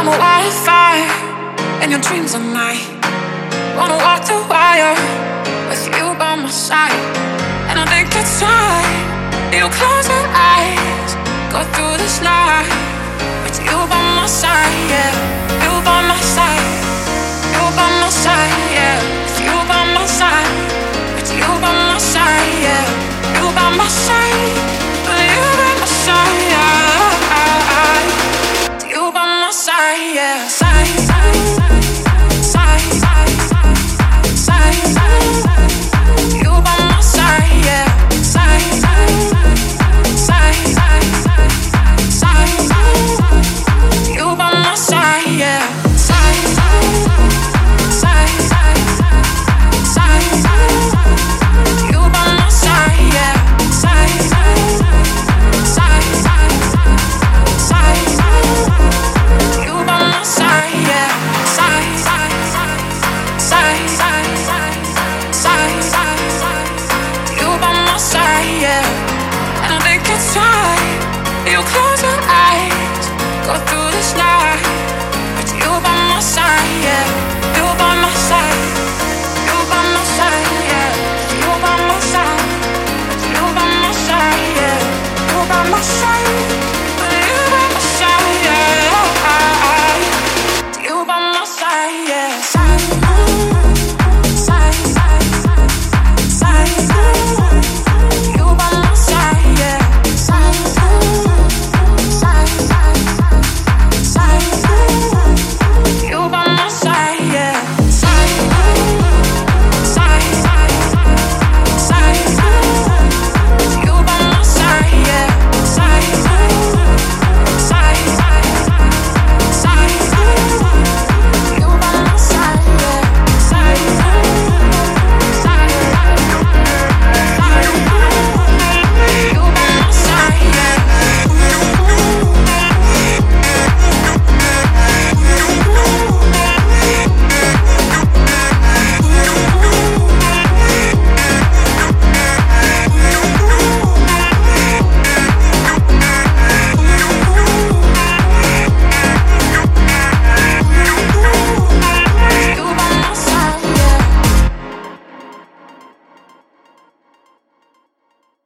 I'm a wildfire in your dreams are night. Wanna walk the wire with you by my side. And I think it's time you close your eyes, go through this life with you by my side, yeah. You by my side, you by my side, yeah. With you by my side, yeah.